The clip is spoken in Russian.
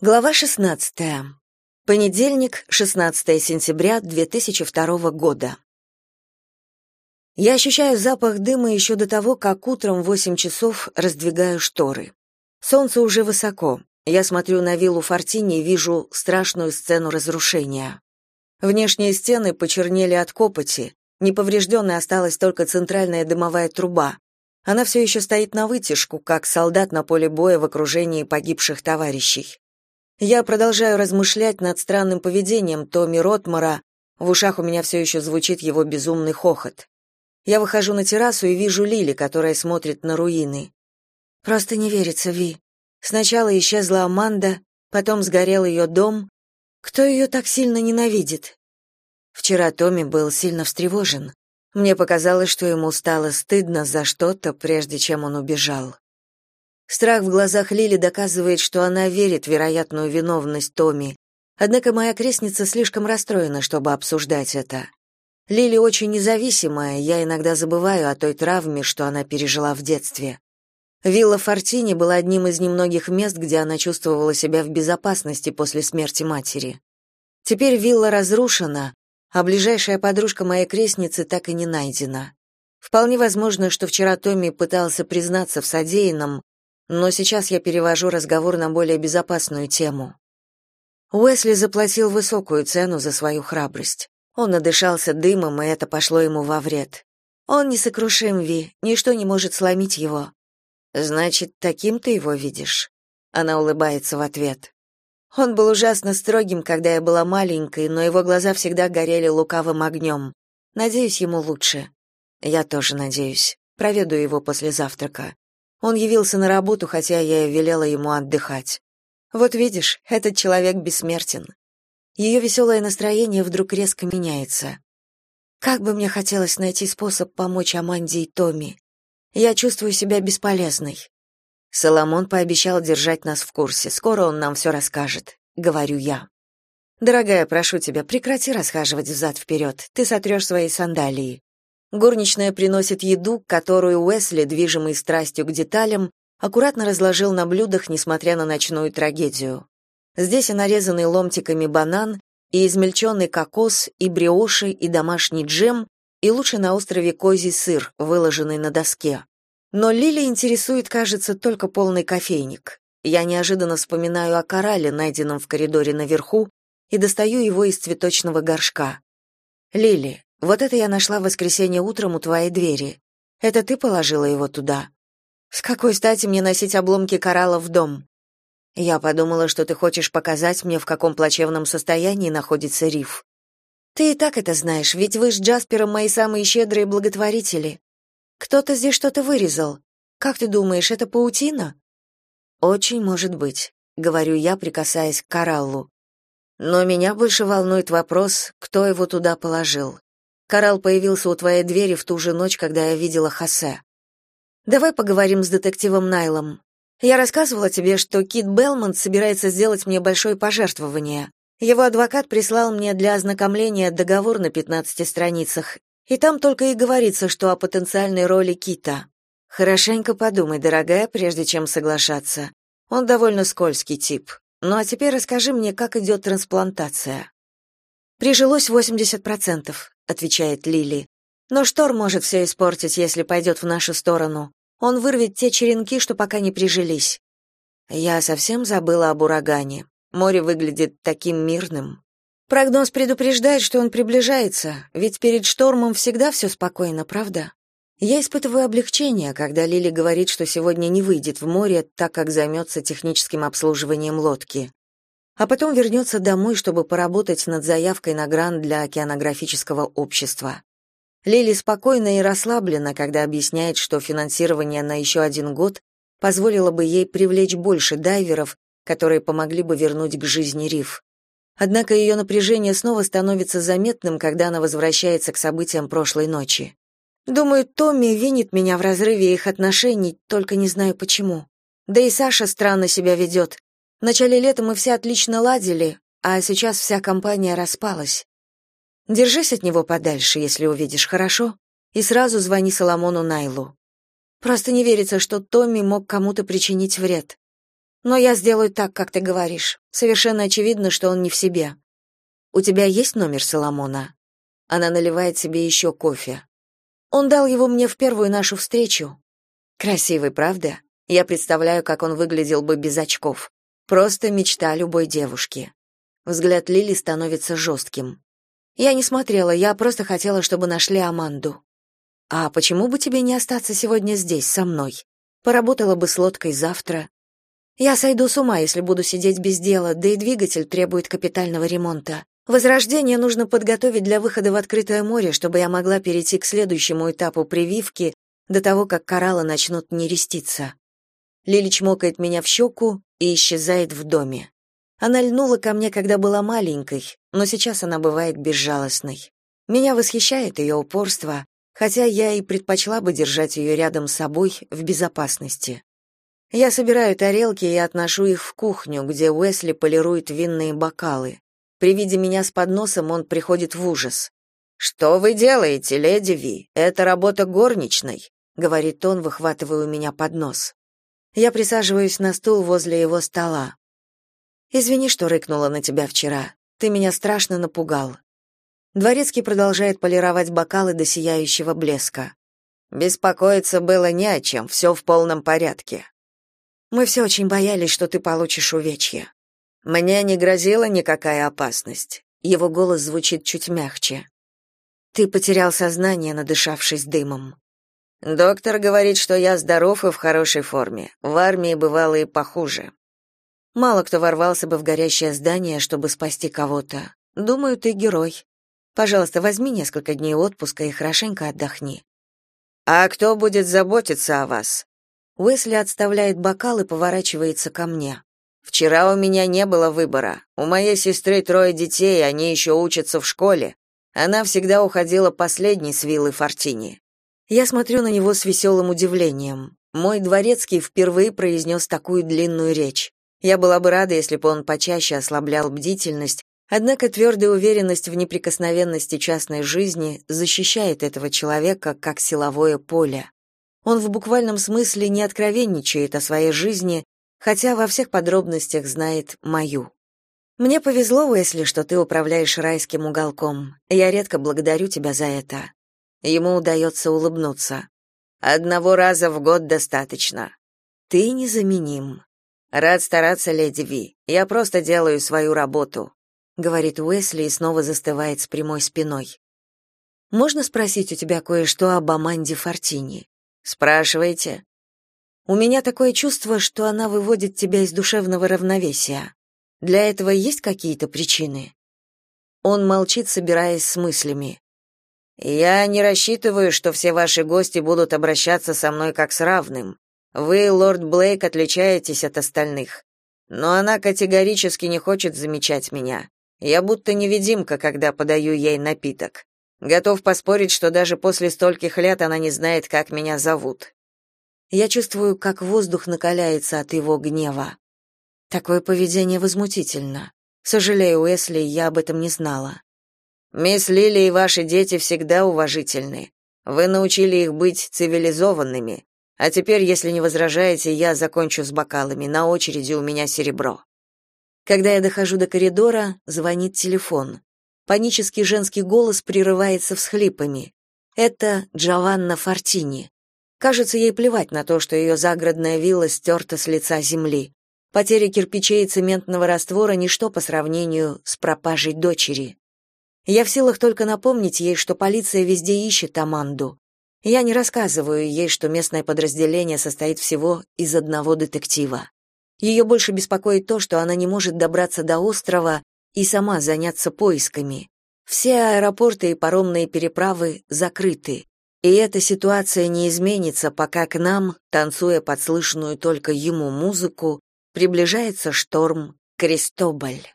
Глава 16. Понедельник, 16 сентября 2002 года. Я ощущаю запах дыма еще до того, как утром в 8 часов раздвигаю шторы. Солнце уже высоко. Я смотрю на виллу Фортини и вижу страшную сцену разрушения. Внешние стены почернели от копоти, неповрежденной осталась только центральная дымовая труба. Она все еще стоит на вытяжку, как солдат на поле боя в окружении погибших товарищей. Я продолжаю размышлять над странным поведением Томми Ротмара, в ушах у меня все еще звучит его безумный хохот. Я выхожу на террасу и вижу Лили, которая смотрит на руины. Просто не верится, Ви. Сначала исчезла Аманда, потом сгорел ее дом. Кто ее так сильно ненавидит? Вчера Томми был сильно встревожен. Мне показалось, что ему стало стыдно за что-то, прежде чем он убежал. Страх в глазах Лили доказывает, что она верит в вероятную виновность Томи. Однако моя крестница слишком расстроена, чтобы обсуждать это. Лили очень независимая, я иногда забываю о той травме, что она пережила в детстве. Вилла Фортини была одним из немногих мест, где она чувствовала себя в безопасности после смерти матери. Теперь вилла разрушена, а ближайшая подружка моей крестницы так и не найдена. Вполне возможно, что вчера Томми пытался признаться в содеянном, но сейчас я перевожу разговор на более безопасную тему. Уэсли заплатил высокую цену за свою храбрость. Он надышался дымом, и это пошло ему во вред. Он несокрушим, Ви, ничто не может сломить его. Значит, таким ты его видишь? Она улыбается в ответ. Он был ужасно строгим, когда я была маленькой, но его глаза всегда горели лукавым огнем. Надеюсь, ему лучше. Я тоже надеюсь. Проведу его после завтрака. Он явился на работу, хотя я велела ему отдыхать. Вот видишь, этот человек бессмертен. Ее веселое настроение вдруг резко меняется. Как бы мне хотелось найти способ помочь Аманде и Томи. Я чувствую себя бесполезной. Соломон пообещал держать нас в курсе. Скоро он нам все расскажет, говорю я. Дорогая, прошу тебя, прекрати расхаживать взад вперед. Ты сотрешь свои сандалии. Горничная приносит еду, которую Уэсли, движимый страстью к деталям, аккуратно разложил на блюдах, несмотря на ночную трагедию. Здесь и нарезанный ломтиками банан, и измельченный кокос, и бриоши, и домашний джем, и лучше на острове козий сыр, выложенный на доске. Но Лили интересует, кажется, только полный кофейник. Я неожиданно вспоминаю о коралле, найденном в коридоре наверху, и достаю его из цветочного горшка. «Лили, вот это я нашла в воскресенье утром у твоей двери. Это ты положила его туда? С какой стати мне носить обломки коралла в дом? Я подумала, что ты хочешь показать мне, в каком плачевном состоянии находится риф. Ты и так это знаешь, ведь вы с Джаспером мои самые щедрые благотворители. Кто-то здесь что-то вырезал. Как ты думаешь, это паутина? Очень может быть, говорю я, прикасаясь к кораллу. Но меня больше волнует вопрос, кто его туда положил. Коралл появился у твоей двери в ту же ночь, когда я видела Хосе. Давай поговорим с детективом Найлом. Я рассказывала тебе, что Кит Белмонт собирается сделать мне большое пожертвование. Его адвокат прислал мне для ознакомления договор на 15 страницах, и там только и говорится, что о потенциальной роли Кита. Хорошенько подумай, дорогая, прежде чем соглашаться. Он довольно скользкий тип. Ну а теперь расскажи мне, как идет трансплантация. Прижилось 80% отвечает Лили. Но шторм может все испортить, если пойдет в нашу сторону. Он вырвет те черенки, что пока не прижились. Я совсем забыла об урагане. Море выглядит таким мирным. Прогноз предупреждает, что он приближается, ведь перед штормом всегда все спокойно, правда? Я испытываю облегчение, когда Лили говорит, что сегодня не выйдет в море, так как займется техническим обслуживанием лодки а потом вернется домой, чтобы поработать над заявкой на грант для океанографического общества. Лили спокойна и расслаблена, когда объясняет, что финансирование на еще один год позволило бы ей привлечь больше дайверов, которые помогли бы вернуть к жизни риф. Однако ее напряжение снова становится заметным, когда она возвращается к событиям прошлой ночи. Думаю, Томми винит меня в разрыве их отношений, только не знаю почему. Да и Саша странно себя ведет. В начале лета мы все отлично ладили, а сейчас вся компания распалась. Держись от него подальше, если увидишь, хорошо? И сразу звони Соломону Найлу. Просто не верится, что Томми мог кому-то причинить вред. Но я сделаю так, как ты говоришь. Совершенно очевидно, что он не в себе. У тебя есть номер Соломона? Она наливает себе еще кофе. Он дал его мне в первую нашу встречу. Красивый, правда? Я представляю, как он выглядел бы без очков. Просто мечта любой девушки. Взгляд Лили становится жестким. Я не смотрела, я просто хотела, чтобы нашли Аманду. А почему бы тебе не остаться сегодня здесь со мной? Поработала бы с лодкой завтра, я сойду с ума, если буду сидеть без дела, да и двигатель требует капитального ремонта. Возрождение нужно подготовить для выхода в открытое море, чтобы я могла перейти к следующему этапу прививки до того, как кораллы начнут нереститься. Лили чмокает меня в щеку и исчезает в доме. Она льнула ко мне, когда была маленькой, но сейчас она бывает безжалостной. Меня восхищает ее упорство, хотя я и предпочла бы держать ее рядом с собой в безопасности. Я собираю тарелки и отношу их в кухню, где Уэсли полирует винные бокалы. При виде меня с подносом он приходит в ужас. «Что вы делаете, леди Ви? Это работа горничной», — говорит он, выхватывая у меня поднос. Я присаживаюсь на стул возле его стола. «Извини, что рыкнула на тебя вчера. Ты меня страшно напугал». Дворецкий продолжает полировать бокалы до сияющего блеска. «Беспокоиться было не о чем, все в полном порядке. Мы все очень боялись, что ты получишь увечья. Мне не грозила никакая опасность. Его голос звучит чуть мягче. Ты потерял сознание, надышавшись дымом. Доктор говорит, что я здоров и в хорошей форме. В армии бывало и похуже. Мало кто ворвался бы в горящее здание, чтобы спасти кого-то. Думаю, ты герой. Пожалуйста, возьми несколько дней отпуска и хорошенько отдохни. А кто будет заботиться о вас? Уэсли отставляет бокал и поворачивается ко мне. Вчера у меня не было выбора. У моей сестры трое детей, они еще учатся в школе. Она всегда уходила последней с виллы Фортини. Я смотрю на него с веселым удивлением. Мой дворецкий впервые произнес такую длинную речь. Я была бы рада, если бы он почаще ослаблял бдительность, однако твердая уверенность в неприкосновенности частной жизни защищает этого человека как силовое поле. Он в буквальном смысле не откровенничает о своей жизни, хотя во всех подробностях знает мою. Мне повезло, Уэсли, что ты управляешь райским уголком. Я редко благодарю тебя за это. Ему удается улыбнуться. Одного раза в год достаточно. Ты незаменим. Рад стараться, леди Ви. Я просто делаю свою работу, говорит Уэсли и снова застывает с прямой спиной. Можно спросить у тебя кое-что об Аманде Фортини? Спрашивайте. У меня такое чувство, что она выводит тебя из душевного равновесия. Для этого есть какие-то причины? Он молчит, собираясь с мыслями. Я не рассчитываю, что все ваши гости будут обращаться со мной как с равным. Вы, лорд Блейк, отличаетесь от остальных. Но она категорически не хочет замечать меня. Я будто невидимка, когда подаю ей напиток. Готов поспорить, что даже после стольких лет она не знает, как меня зовут. Я чувствую, как воздух накаляется от его гнева. Такое поведение возмутительно. Сожалею, Уэсли, я об этом не знала. Мисс Лили и ваши дети всегда уважительны. Вы научили их быть цивилизованными. А теперь, если не возражаете, я закончу с бокалами. На очереди у меня серебро. Когда я дохожу до коридора, звонит телефон. Панический женский голос прерывается всхлипами. Это Джованна Фортини. Кажется, ей плевать на то, что ее загородная вилла стерта с лица земли. Потеря кирпичей и цементного раствора ничто по сравнению с пропажей дочери. Я в силах только напомнить ей, что полиция везде ищет Аманду. Я не рассказываю ей, что местное подразделение состоит всего из одного детектива. Ее больше беспокоит то, что она не может добраться до острова и сама заняться поисками. Все аэропорты и паромные переправы закрыты, и эта ситуация не изменится, пока к нам, танцуя под слышную только ему музыку, приближается шторм Кристобаль.